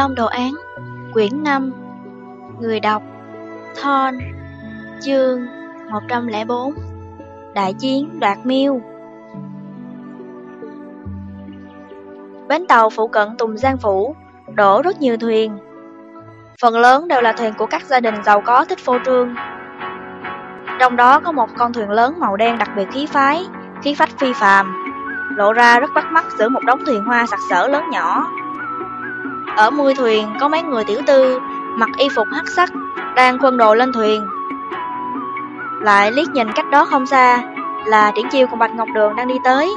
Long Đồ Án, Quyển 5 Người đọc, Thon, Chương 104 Đại chiến đoạt miêu. Bến tàu phụ cận Tùng Giang Phủ Đổ rất nhiều thuyền. Phần lớn đều là thuyền của các gia đình giàu có thích phô trương. Trong đó có một con thuyền lớn màu đen đặc biệt khí phái, Khí phách phi phàm, Lộ ra rất bắt mắt giữa một đống thuyền hoa sặc sỡ lớn nhỏ ở mui thuyền có mấy người tiểu tư mặc y phục hắc sắc đang quân đồ lên thuyền. Lại liếc nhìn cách đó không xa là Triển Chiêu cùng Bạch Ngọc Đường đang đi tới.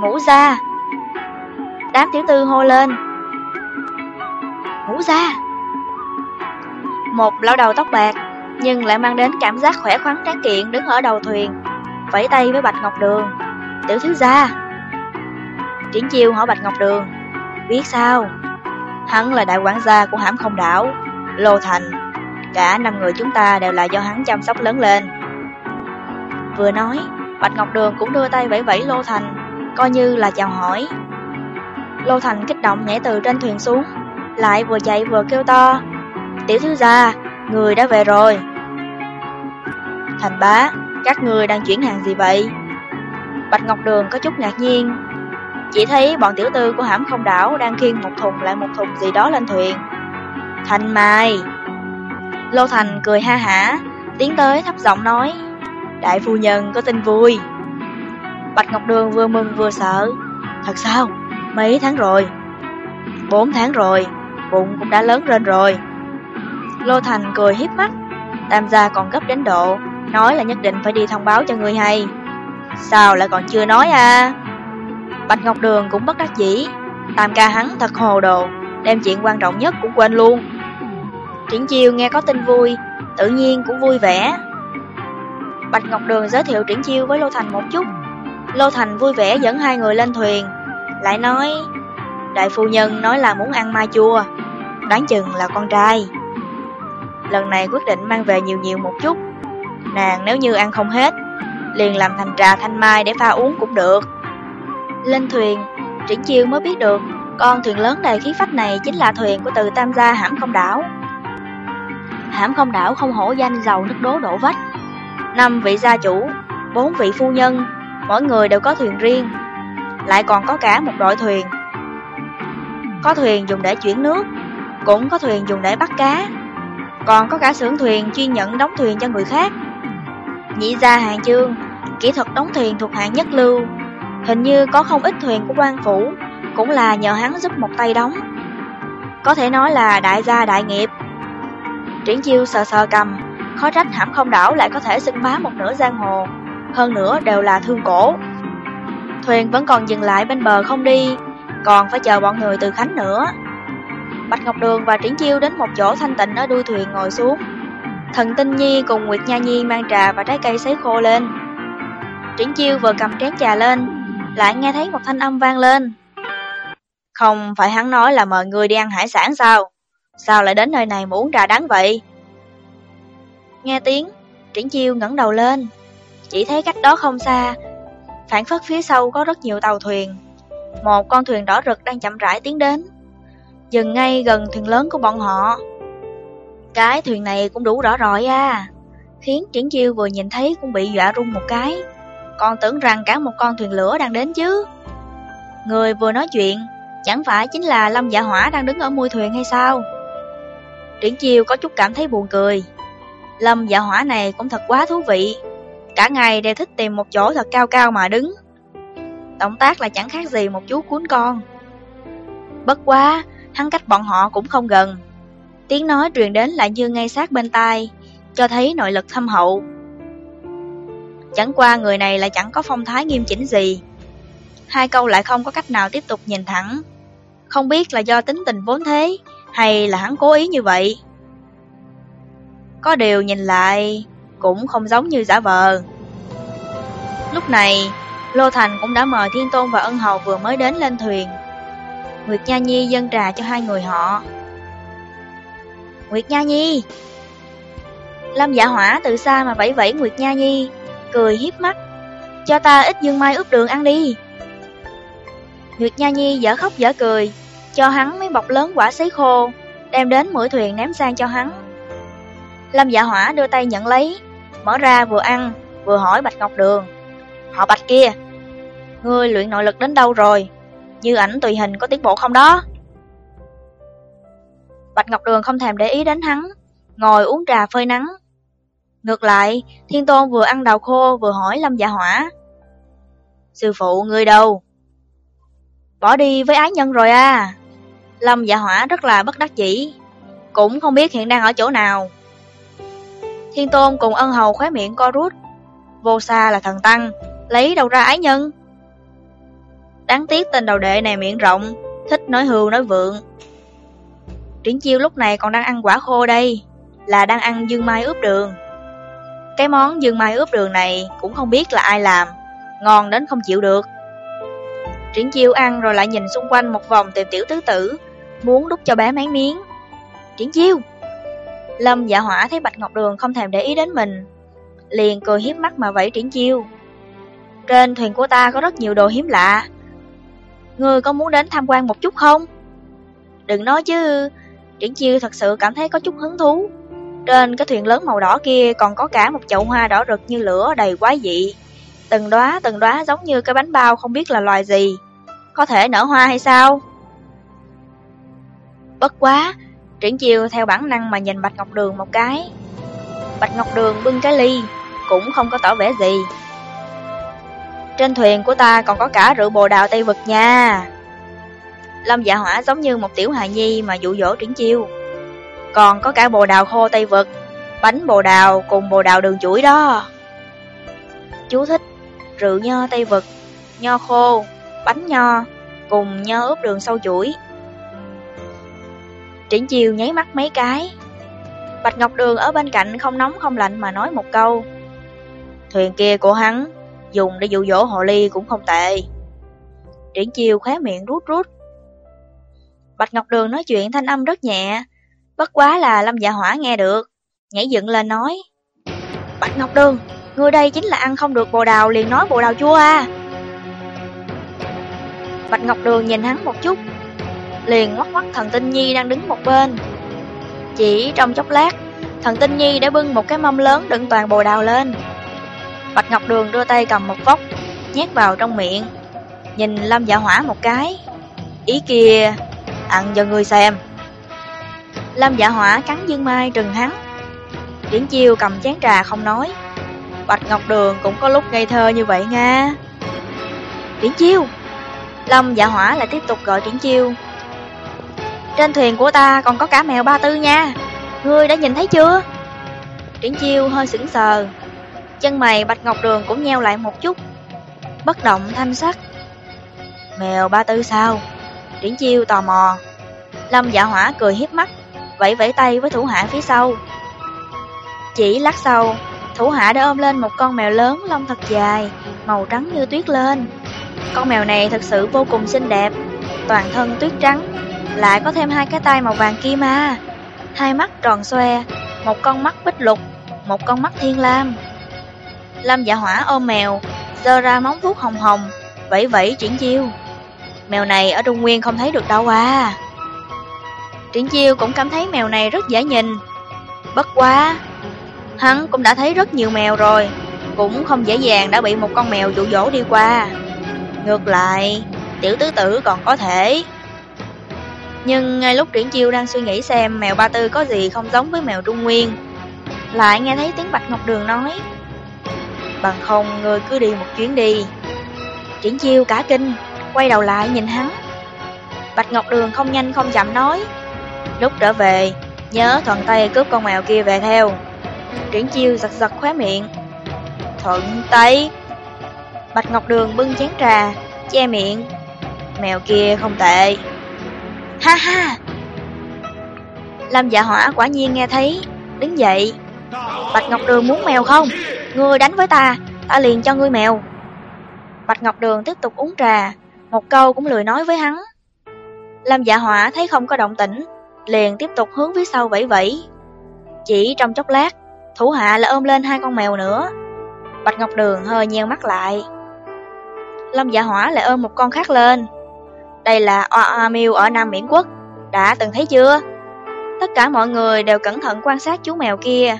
Ngủ ra. Đám tiểu tư hô lên. Ngủ ra. Một lão đầu tóc bạc nhưng lại mang đến cảm giác khỏe khoắn tráng kiện đứng ở đầu thuyền, vẫy tay với Bạch Ngọc Đường. Tiểu thiếu gia. Triển Chiêu hỏi Bạch Ngọc Đường, biết sao? Hắn là đại quản gia của hãm không đảo, Lô Thành. Cả năm người chúng ta đều là do hắn chăm sóc lớn lên. Vừa nói, Bạch Ngọc Đường cũng đưa tay vẫy vẫy Lô Thành, coi như là chào hỏi. Lô Thành kích động nhảy từ trên thuyền xuống, lại vừa chạy vừa kêu to. Tiểu thiếu gia, người đã về rồi. Thành bá, các người đang chuyển hàng gì vậy? Bạch Ngọc Đường có chút ngạc nhiên, chỉ thấy bọn tiểu tư của hãm không đảo đang khiêng một thùng lại một thùng gì đó lên thuyền. Thành Mai! Lô Thành cười ha hả, tiến tới thấp giọng nói, Đại phu nhân có tin vui. Bạch Ngọc Đường vừa mừng vừa sợ. Thật sao? Mấy tháng rồi? Bốn tháng rồi, bụng cũng đã lớn lên rồi. Lô Thành cười hiếp mắt, Tam gia còn gấp đến độ, nói là nhất định phải đi thông báo cho người hay. Sao lại còn chưa nói à? Bạch Ngọc Đường cũng bất đắc dĩ. Tam ca hắn thật hồ đồ, Đem chuyện quan trọng nhất cũng quên luôn. Triển Chiêu nghe có tin vui, Tự nhiên cũng vui vẻ. Bạch Ngọc Đường giới thiệu Triển Chiêu với Lô Thành một chút. Lô Thành vui vẻ dẫn hai người lên thuyền, Lại nói, Đại phu nhân nói là muốn ăn mai chua, Đoán chừng là con trai. Lần này quyết định mang về nhiều nhiều một chút. Nàng nếu như ăn không hết, Liền làm thành trà thanh mai để pha uống cũng được lên thuyền, Triển Chiêu mới biết được con thuyền lớn đầy khí phách này chính là thuyền của từ Tam gia hãm không đảo. Hãm không đảo không hổ danh giàu nước đố đổ vách. Năm vị gia chủ, bốn vị phu nhân, mỗi người đều có thuyền riêng, lại còn có cả một đội thuyền. Có thuyền dùng để chuyển nước, cũng có thuyền dùng để bắt cá, còn có cả xưởng thuyền chuyên nhận đóng thuyền cho người khác. Nhị gia hàng chương, kỹ thuật đóng thuyền thuộc hạng nhất lưu, Hình như có không ít thuyền của quan phủ, Cũng là nhờ hắn giúp một tay đóng. Có thể nói là đại gia đại nghiệp. Triển chiêu sờ sờ cầm, Khó trách hạm không đảo lại có thể xưng bá một nửa giang hồ, Hơn nữa đều là thương cổ. Thuyền vẫn còn dừng lại bên bờ không đi, Còn phải chờ bọn người từ Khánh nữa. Bạch Ngọc Đường và Triển Chiêu đến một chỗ thanh tịnh ở đuôi thuyền ngồi xuống. Thần Tinh Nhi cùng Nguyệt Nha Nhi mang trà và trái cây sấy khô lên. Triển Chiêu vừa cầm chén trà lên lại nghe thấy một thanh âm vang lên. Không phải hắn nói là mời người đi ăn hải sản sao? Sao lại đến nơi này mà uống trà đắng vậy? Nghe tiếng, Triển Chiêu ngẩng đầu lên, chỉ thấy cách đó không xa, phản phất phía sau có rất nhiều tàu thuyền. Một con thuyền đỏ rực đang chậm rãi tiến đến, dừng ngay gần thuyền lớn của bọn họ. Cái thuyền này cũng đủ rõ rọi à, khiến Triển Chiêu vừa nhìn thấy cũng bị dọa rung một cái con tưởng rằng cả một con thuyền lửa đang đến chứ. Người vừa nói chuyện, chẳng phải chính là Lâm Dạ Hỏa đang đứng ở mui thuyền hay sao? Triển Chiêu có chút cảm thấy buồn cười. Lâm Dạ Hỏa này cũng thật quá thú vị. Cả ngày đều thích tìm một chỗ thật cao cao mà đứng. Động tác là chẳng khác gì một chú cuốn con. Bất quá, hắn cách bọn họ cũng không gần. Tiếng nói truyền đến lại như ngay sát bên tai, cho thấy nội lực thâm hậu. Chẳng qua người này lại chẳng có phong thái nghiêm chỉnh gì. Hai câu lại không có cách nào tiếp tục nhìn thẳng. Không biết là do tính tình vốn thế, hay là hắn cố ý như vậy. Có điều nhìn lại, cũng không giống như giả vờ. Lúc này, Lô Thành cũng đã mời Thiên Tôn và Ân Hầu vừa mới đến lên thuyền. Nguyệt Nha Nhi dâng trà cho hai người họ. Nguyệt Nha Nhi! Lâm dạ hỏa từ xa mà vẫy vẫy Nguyệt Nha Nhi, cười hiếp mắt. Cho ta ít dương mai ướp đường ăn đi. Nguyệt Nha Nhi dở khóc dở cười, cho hắn mấy bọc lớn quả sấy khô, đem đến mũi thuyền ném sang cho hắn. Lâm dạ hỏa đưa tay nhận lấy, mở ra vừa ăn, vừa hỏi Bạch Ngọc Đường. Họ Bạch kia, ngươi luyện nội lực đến đâu rồi? Như ảnh tùy hình có tiến bộ không đó? Bạch Ngọc Đường không thèm để ý đến hắn, ngồi uống trà phơi nắng. Ngược lại, Thiên Tôn vừa ăn đào khô vừa hỏi Lâm Dạ Hỏa. Sư phụ người đâu? Bỏ đi với ái nhân rồi à? Lâm Dạ Hỏa rất là bất đắc dĩ, cũng không biết hiện đang ở chỗ nào. Thiên Tôn cùng ân hầu khóe miệng co rút. Vô xa là thần tăng, lấy đâu ra ái nhân? Đáng tiếc tên đầu đệ này miệng rộng, thích nói hưu nói vượng. Triển chiêu lúc này còn đang ăn quả khô đây, là đang ăn dương mai ướp đường. Cái món dương mai ướp đường này cũng không biết là ai làm, ngon đến không chịu được. Triển chiêu ăn rồi lại nhìn xung quanh một vòng tìm tiểu tứ tử, muốn đút cho bé mấy miếng. Triển chiêu! Lâm dạ hỏa thấy Bạch Ngọc Đường không thèm để ý đến mình, liền cười hiếp mắt mà vẫy triển chiêu. Trên thuyền của ta có rất nhiều đồ hiếm lạ. Ngươi có muốn đến tham quan một chút không? Đừng nói chứ, triển chiêu thật sự cảm thấy có chút hứng thú. Trên cái thuyền lớn màu đỏ kia còn có cả một chậu hoa đỏ rực như lửa đầy quái dị. Từng đóa từng đóa giống như cái bánh bao không biết là loài gì. Có thể nở hoa hay sao? Bất quá, triển chiêu theo bản năng mà nhìn Bạch Ngọc Đường một cái. Bạch Ngọc Đường bưng cái ly, cũng không có tỏ vẻ gì. Trên thuyền của ta còn có cả rượu bồ đào Tây Vực nha. Lâm dạ hỏa giống như một tiểu hài nhi mà dụ dỗ triển chiêu. Còn có cả bồ đào khô Tây Vực, bánh bồ đào cùng bồ đào đường chuỗi đó. Chú thích, rượu nho Tây Vực, nho khô, bánh nho, cùng nho ướp đường sâu chuỗi. Triển chiều nháy mắt mấy cái. Bạch Ngọc Đường ở bên cạnh không nóng không lạnh mà nói một câu. Thuyền kia của hắn, dùng để dụ dỗ hồ ly cũng không tệ. Triển chiều khóe miệng rút rút. Bạch Ngọc Đường nói chuyện thanh âm rất nhẹ, bất quá là Lâm Dạ Hỏa nghe được, nhảy dựng lên nói. Bạch Ngọc Đường, ngươi đây chính là ăn không được bồ đào liền nói bồ đào chua à. Bạch Ngọc Đường nhìn hắn một chút, liền ngoắc ngoắc thần tinh nhi đang đứng một bên. Chỉ trong chốc lát, thần tinh nhi đã bưng một cái mâm lớn đựng toàn bồ đào lên. Bạch Ngọc Đường đưa tay cầm một vốc, nhét vào trong miệng, nhìn Lâm Dạ Hỏa một cái. Ý kia, ăn cho người xem. Lâm Dạ Hỏa cắn dương mai trừng hắn. Điển chiêu cầm chén trà không nói. Bạch Ngọc Đường cũng có lúc ngây thơ như vậy nha. Điển chiêu! Lâm Dạ Hỏa lại tiếp tục gọi Điển chiêu. Trên thuyền của ta còn có cả mèo ba tư nha Ngươi đã nhìn thấy chưa Điển chiêu hơi sững sờ Chân mày Bạch Ngọc Đường cũng nheo lại một chút Bất động thanh sắc Mèo ba tư sao Điển chiêu tò mò Lâm dạ hỏa cười hiếp mắt Vẫy vẫy tay với thủ hạ phía sau. Chỉ lát sau Thủ hạ đã ôm lên một con mèo lớn lông thật dài Màu trắng như tuyết lên. Con mèo này thật sự vô cùng xinh đẹp Toàn thân tuyết trắng lại có thêm hai cái tay màu vàng kim ma, Hai mắt tròn xoe Một con mắt bích lục Một con mắt thiên lam. Lâm dạ hỏa ôm mèo giơ ra móng vuốt hồng hồng Vẫy vẫy triển chiêu. Mèo này ở Trung Nguyên không thấy được đâu à. Triển chiêu cũng cảm thấy mèo này rất dễ nhìn. Bất quá Hắn cũng đã thấy rất nhiều mèo rồi Cũng không dễ dàng đã bị một con mèo dụ dỗ đi qua. Ngược lại Tiểu tứ tử còn có thể. Nhưng ngay lúc Triển Chiêu đang suy nghĩ xem mèo Ba Tư có gì không giống với mèo Trung Nguyên, lại nghe thấy tiếng Bạch Ngọc Đường nói Bằng không người cứ đi một chuyến đi. Triển Chiêu cả kinh, quay đầu lại nhìn hắn. Bạch Ngọc Đường không nhanh không chậm nói Lúc trở về, nhớ thuận tay cướp con mèo kia về theo Triển Chiêu giật giật khóe miệng Thuận tay Bạch Ngọc Đường bưng chén trà, che miệng Mèo kia không tệ Ha ha! Lâm dạ hỏa quả nhiên nghe thấy, đứng dậy. Bạch Ngọc Đường muốn mèo không? Ngươi đánh với ta, ta liền cho ngươi mèo. Bạch Ngọc Đường tiếp tục uống trà, một câu cũng lười nói với hắn. Lâm dạ hỏa thấy không có động tĩnh, liền tiếp tục hướng phía sau vẫy vẫy. Chỉ trong chốc lát, thủ hạ lại ôm lên hai con mèo nữa. Bạch Ngọc Đường hơi nheo mắt lại. Lâm dạ hỏa lại ôm một con khác lên. Đây là Oa Oa Miêu ở Nam Miễn Quốc, đã từng thấy chưa? Tất cả mọi người đều cẩn thận quan sát chú mèo kia.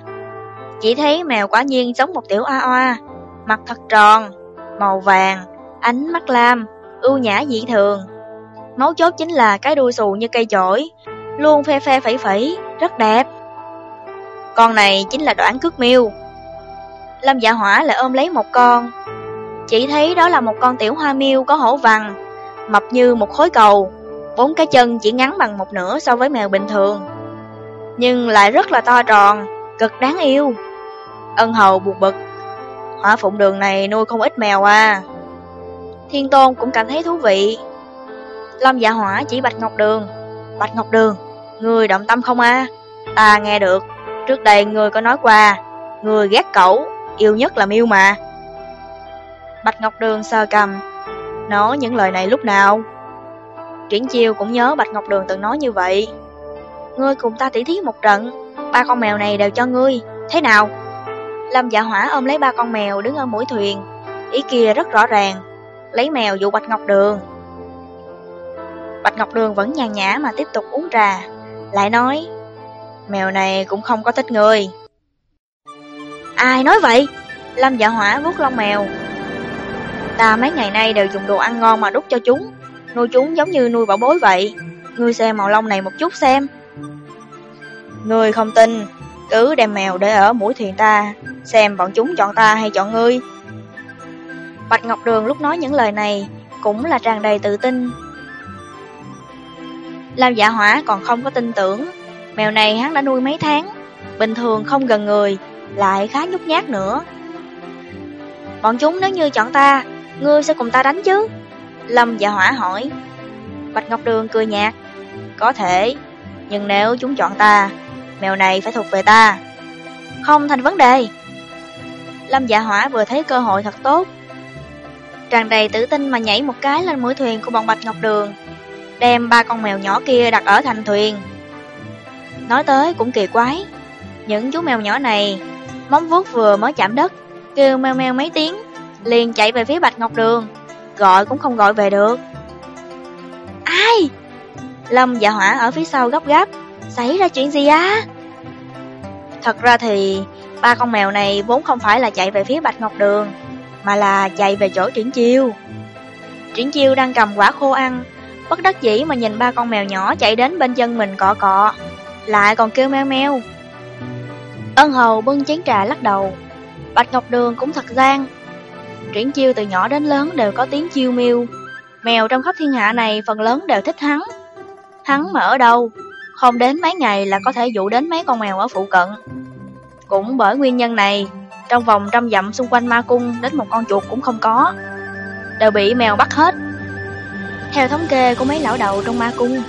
Chỉ thấy mèo quả nhiên giống một tiểu Oa Oa, mặt thật tròn, màu vàng, ánh mắt lam, ưu nhã dị thường. Mấu chốt chính là cái đuôi xù như cây chổi, luôn phe phe phẩy phẩy, rất đẹp. Con này chính là đoạn cước miêu. Lâm dạ hỏa lại ôm lấy một con. Chỉ thấy đó là một con tiểu hoa miêu có hổ vằn, mập như một khối cầu, bốn cái chân chỉ ngắn bằng một nửa so với mèo bình thường. Nhưng lại rất là to tròn, cực đáng yêu. Ân hầu buộc bực. Hỏa phụng đường này nuôi không ít mèo à. Thiên Tôn cũng cảm thấy thú vị. Lâm dạ hỏa chỉ Bạch Ngọc Đường. Bạch Ngọc Đường, người động tâm không a? Ta nghe được, trước đây người có nói qua, người ghét cẩu, yêu nhất là miêu mà. Bạch Ngọc Đường sờ cầm, nói những lời này lúc nào? Triển chiêu cũng nhớ Bạch Ngọc Đường từng nói như vậy. Ngươi cùng ta tỉ thí một trận, ba con mèo này đều cho ngươi, thế nào? Lâm dạ hỏa ôm lấy ba con mèo đứng ở mũi thuyền, ý kia rất rõ ràng, lấy mèo dụ Bạch Ngọc Đường. Bạch Ngọc Đường vẫn nhàn nhã mà tiếp tục uống trà, lại nói, mèo này cũng không có thích người. Ai nói vậy? Lâm dạ hỏa vuốt lông mèo. Ta mấy ngày nay đều dùng đồ ăn ngon mà đút cho chúng, nuôi chúng giống như nuôi bảo bối vậy. Ngươi xem màu lông này một chút xem. Ngươi không tin, cứ đem mèo để ở mũi thuyền ta, xem bọn chúng chọn ta hay chọn ngươi. Bạch Ngọc Đường lúc nói những lời này cũng là tràn đầy tự tin, Lam dạ hỏa còn không có tin tưởng. Mèo này hắn đã nuôi mấy tháng, Bình thường không gần người, Lại khá nhút nhát nữa. Bọn chúng nếu như chọn ta, Ngươi sẽ cùng ta đánh chứ? Lâm dạ hỏa hỏi. Bạch Ngọc Đường cười nhạt. Có thể, Nhưng nếu chúng chọn ta, Mèo này phải thuộc về ta. Không thành vấn đề. Lâm dạ hỏa vừa thấy cơ hội thật tốt. Tràn đầy tự tin mà nhảy một cái lên mũi thuyền của bọn Bạch Ngọc Đường đem ba con mèo nhỏ kia đặt ở thành thuyền. Nói tới cũng kỳ quái, những chú mèo nhỏ này, móng vuốt vừa mới chạm đất, kêu meo meo mấy tiếng, liền chạy về phía Bạch Ngọc Đường, gọi cũng không gọi về được. Ai? Lâm dạ hỏa ở phía sau gấp gáp, xảy ra chuyện gì á? Thật ra thì ba con mèo này vốn không phải là chạy về phía Bạch Ngọc Đường, mà là chạy về chỗ Triển Chiêu. Triển Chiêu đang cầm quả khô ăn, bất đắc dĩ mà nhìn ba con mèo nhỏ chạy đến bên chân mình cọ cọ, lại còn kêu meo meo. Ân hầu bưng chén trà lắc đầu, Bạch Ngọc Đường cũng thật gian. Triển chiêu từ nhỏ đến lớn đều có tiếng chiêu miêu, mèo trong khắp thiên hạ này phần lớn đều thích hắn. Hắn mà ở đâu, không đến mấy ngày là có thể dụ đến mấy con mèo ở phụ cận. Cũng bởi nguyên nhân này, trong vòng trăm dặm xung quanh ma cung đến một con chuột cũng không có. Đều bị mèo bắt hết. Theo thống kê của mấy lão đầu trong ma cung,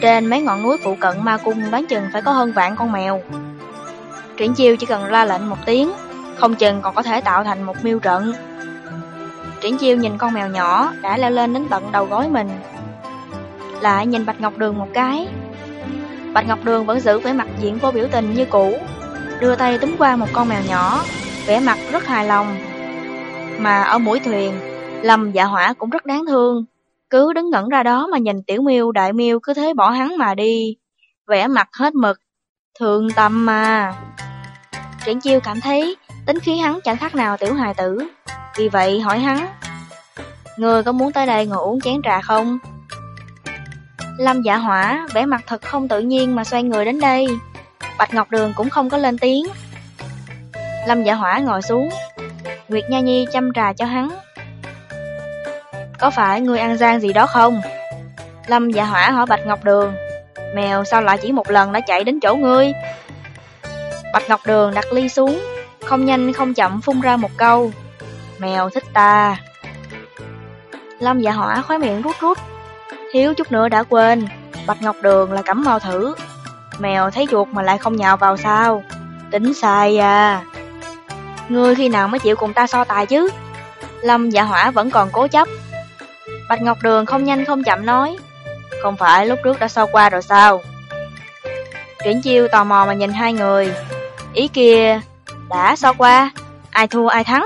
trên mấy ngọn núi phụ cận ma cung đoán chừng phải có hơn vạn con mèo. Triển chiêu chỉ cần ra lệnh một tiếng, không chừng còn có thể tạo thành một miêu trận. Triển chiêu nhìn con mèo nhỏ đã leo lên đến tận đầu gối mình. Lại nhìn Bạch Ngọc Đường một cái. Bạch Ngọc Đường vẫn giữ vẻ mặt diện vô biểu tình như cũ, đưa tay túm qua một con mèo nhỏ, vẻ mặt rất hài lòng. Mà ở mũi thuyền, Lâm dạ hỏa cũng rất đáng thương, cứ đứng ngẩn ra đó mà nhìn tiểu miêu đại miêu cứ thế bỏ hắn mà đi. Vẻ mặt hết mực. thương tâm mà. Triển chiêu cảm thấy tính khí hắn chẳng khác nào tiểu hài tử. Vì vậy hỏi hắn. Người có muốn tới đây ngồi uống chén trà không? Lâm dạ hỏa, vẻ mặt thật không tự nhiên mà xoay người đến đây. Bạch Ngọc Đường cũng không có lên tiếng. Lâm dạ hỏa ngồi xuống. Nguyệt Nha Nhi chăm trà cho hắn, có phải ngươi ăn gian gì đó không? Lâm dạ hỏa hỏi Bạch Ngọc Đường? Mèo sao lại chỉ một lần đã chạy đến chỗ ngươi? Bạch Ngọc Đường đặt ly xuống, Không nhanh không chậm phun ra một câu. Mèo thích ta. Lâm dạ hỏa khói miệng rút rút. Thiếu chút nữa đã quên, Bạch Ngọc Đường là cắm mau thử. Mèo thấy chuột mà lại không nhào vào sao? Tính sai à. Ngươi khi nào mới chịu cùng ta so tài chứ? Lâm dạ hỏa vẫn còn cố chấp. Bạch Ngọc Đường không nhanh không chậm nói Không phải lúc trước đã so qua rồi sao? Triển chiêu tò mò mà nhìn hai người Ý kia Đã so qua Ai thua ai thắng?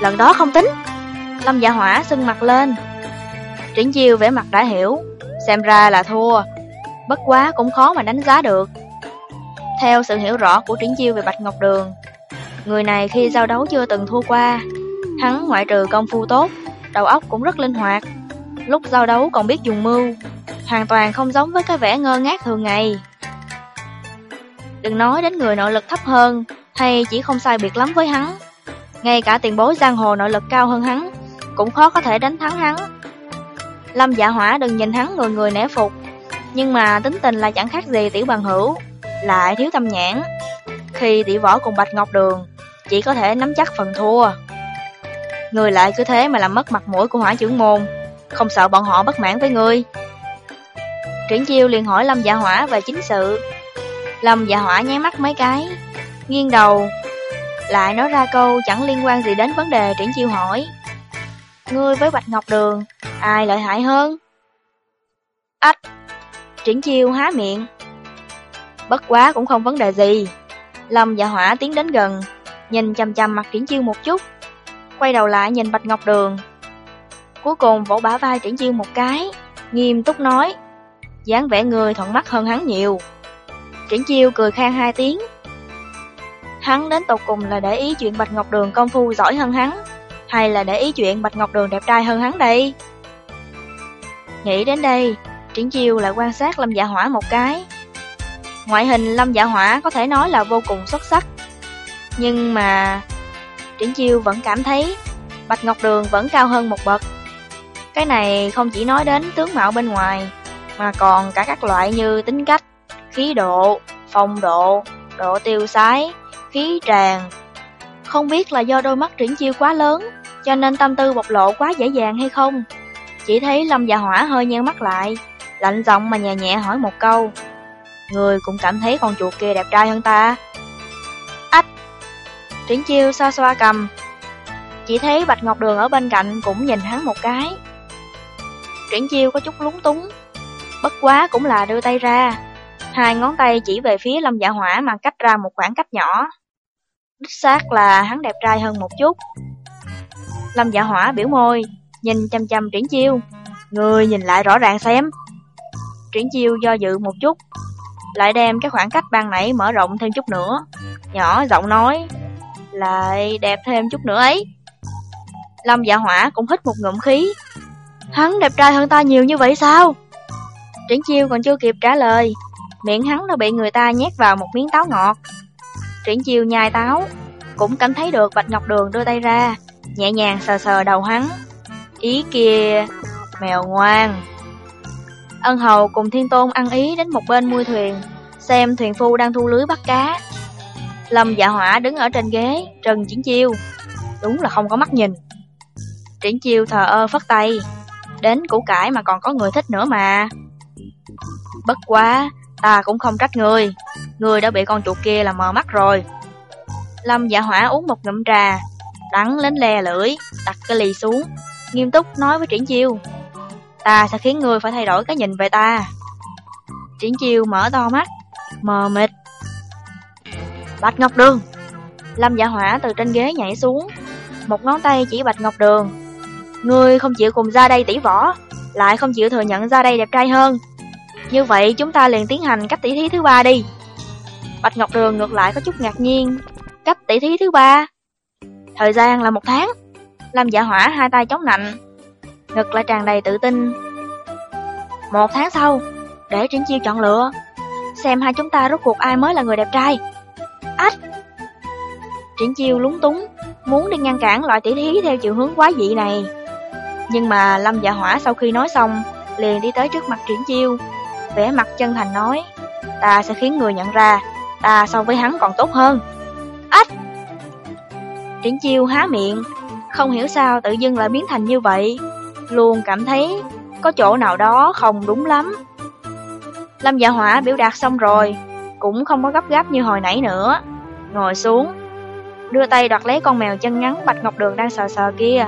Lần đó không tính Lâm dạ hỏa sưng mặt lên. Triển chiêu vẻ mặt đã hiểu, xem ra là thua, bất quá cũng khó mà đánh giá được. Theo sự hiểu rõ của Triển chiêu về Bạch Ngọc Đường, người này khi giao đấu chưa từng thua qua, hắn ngoại trừ công phu tốt, đầu óc cũng rất linh hoạt, lúc giao đấu còn biết dùng mưu, hoàn toàn không giống với cái vẻ ngơ ngác thường ngày. Đừng nói đến người nội lực thấp hơn, hay chỉ không sai biệt lắm với hắn. Ngay cả tiền bối giang hồ nội lực cao hơn hắn, cũng khó có thể đánh thắng hắn. Lâm dạ hỏa đừng nhìn hắn người người nể phục, nhưng mà tính tình là chẳng khác gì tiểu bằng hữu, lại thiếu tâm nhãn. Khi tỷ võ cùng Bạch Ngọc Đường, chỉ có thể nắm chắc phần thua. Người lại cứ thế mà làm mất mặt mũi của hỏa trưởng môn, không sợ bọn họ bất mãn với người. Triển chiêu liền hỏi Lâm dạ hỏa về chính sự. Lâm dạ hỏa nháy mắt mấy cái, nghiêng đầu, lại nói ra câu chẳng liên quan gì đến vấn đề triển chiêu hỏi. Ngươi với Bạch Ngọc Đường, ai lợi hại hơn? Ách! Triển chiêu há miệng. Bất quá cũng không vấn đề gì. Lâm dạ hỏa tiến đến gần, nhìn chầm chầm mặt triển chiêu một chút, quay đầu lại nhìn Bạch Ngọc Đường. Cuối cùng vỗ bả vai triển chiêu một cái, nghiêm túc nói, dáng vẻ người thuận mắt hơn hắn nhiều. Triển chiêu cười khang hai tiếng, Hắn đến tột cùng là để ý chuyện Bạch Ngọc Đường công phu giỏi hơn hắn, hay là để ý chuyện Bạch Ngọc Đường đẹp trai hơn hắn đây? Nghĩ đến đây, Triển Chiêu lại quan sát Lâm Dạ Hỏa một cái. Ngoại hình Lâm Dạ Hỏa có thể nói là vô cùng xuất sắc. Nhưng mà Triển Chiêu vẫn cảm thấy Bạch Ngọc Đường vẫn cao hơn một bậc. Cái này không chỉ nói đến tướng mạo bên ngoài, mà còn cả các loại như tính cách, khí độ, phong độ, độ tiêu sái, khí tràn. Không biết là do đôi mắt triển chiêu quá lớn, cho nên tâm tư bộc lộ quá dễ dàng hay không? Chỉ thấy Lâm Dạ Hỏa hơi nheo mắt lại, lạnh giọng mà nhẹ nhẹ hỏi một câu. Người cũng cảm thấy con chuột kia đẹp trai hơn ta. Ách! Triển chiêu xoa xoa cầm. Chỉ thấy Bạch Ngọc Đường ở bên cạnh cũng nhìn hắn một cái. Triển chiêu có chút lúng túng. Bất quá cũng là đưa tay ra. Hai ngón tay chỉ về phía Lâm Dạ Hỏa mà cách ra một khoảng cách nhỏ. Đích xác là hắn đẹp trai hơn một chút. Lâm dạ hỏa biểu môi, nhìn chăm chăm triển chiêu. Người nhìn lại rõ ràng xem. Triển chiêu do dự một chút, lại đem cái khoảng cách ban nãy mở rộng thêm chút nữa. Nhỏ giọng nói, lại đẹp thêm chút nữa ấy. Lâm dạ hỏa cũng hít một ngụm khí. Hắn đẹp trai hơn ta nhiều như vậy sao? Triển chiêu còn chưa kịp trả lời, miệng hắn đã bị người ta nhét vào một miếng táo ngọt. Triển chiêu nhai táo, cũng cảm thấy được Bạch Ngọc Đường đưa tay ra, nhẹ nhàng sờ sờ đầu hắn. Ý kia, mèo ngoan. Ân hầu cùng thiên tôn ăn ý đến một bên mui thuyền, xem thuyền phu đang thu lưới bắt cá. Lâm dạ hỏa đứng ở trên ghế, trần triển chiêu. Đúng là không có mắt nhìn. Triển chiêu thờ ơ phất tay. Đến củ cải mà còn có người thích nữa mà. Bất quá, ta cũng không trách người. Người đã bị con chuột kia làm mờ mắt rồi. Lâm dạ hỏa uống một ngụm trà, đắng lên lè lưỡi, đặt cái ly xuống, nghiêm túc nói với Triển Chiêu. Ta sẽ khiến người phải thay đổi cái nhìn về ta. Triển Chiêu mở to mắt, mờ mịt. Bạch Ngọc Đường! Lâm dạ hỏa từ trên ghế nhảy xuống, một ngón tay chỉ Bạch Ngọc Đường. Ngươi không chịu cùng ra đây tỉ võ, lại không chịu thừa nhận ra đây đẹp trai hơn. Như vậy chúng ta liền tiến hành cách tỉ thí thứ ba đi. Bạch Ngọc Đường ngược lại có chút ngạc nhiên, cách tỷ thí thứ ba Thời gian là một tháng Lâm dạ hỏa hai tay chống nạnh Ngực lại tràn đầy tự tin Một tháng sau Để triển chiêu chọn lựa Xem hai chúng ta rốt cuộc ai mới là người đẹp trai Ách Triển chiêu lúng túng Muốn đi ngăn cản loại tỷ thí theo chiều hướng quá dị này Nhưng mà Lâm dạ hỏa sau khi nói xong Liền đi tới trước mặt triển chiêu vẻ mặt chân thành nói Ta sẽ khiến người nhận ra Ta so với hắn còn tốt hơn Ách! Triển chiêu há miệng, không hiểu sao tự dưng lại biến thành như vậy, luôn cảm thấy có chỗ nào đó không đúng lắm. Lâm dạ hỏa biểu đạt xong rồi, cũng không có gấp gáp như hồi nãy nữa ngồi xuống. Đưa tay đoạt lấy con mèo chân ngắn Bạch Ngọc Đường đang sờ sờ kia.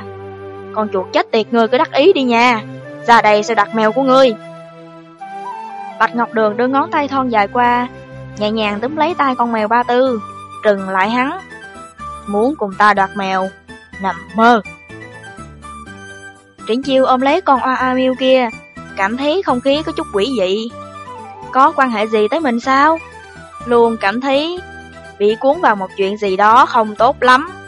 Con chuột chết tiệt ngươi cứ đắc ý đi nha. Ra đây sẽ đặt mèo của ngươi. Bạch Ngọc Đường đưa ngón tay thon dài qua, Nhẹ nhàng túm lấy tay con mèo ba tư, Trừng lại hắn. Muốn cùng ta đoạt mèo, Nằm mơ. Triển chiêu ôm lấy con oa oa miêu kia, Cảm thấy không khí có chút quỷ dị. Có quan hệ gì tới mình sao? Luôn cảm thấy bị cuốn vào một chuyện gì đó không tốt lắm.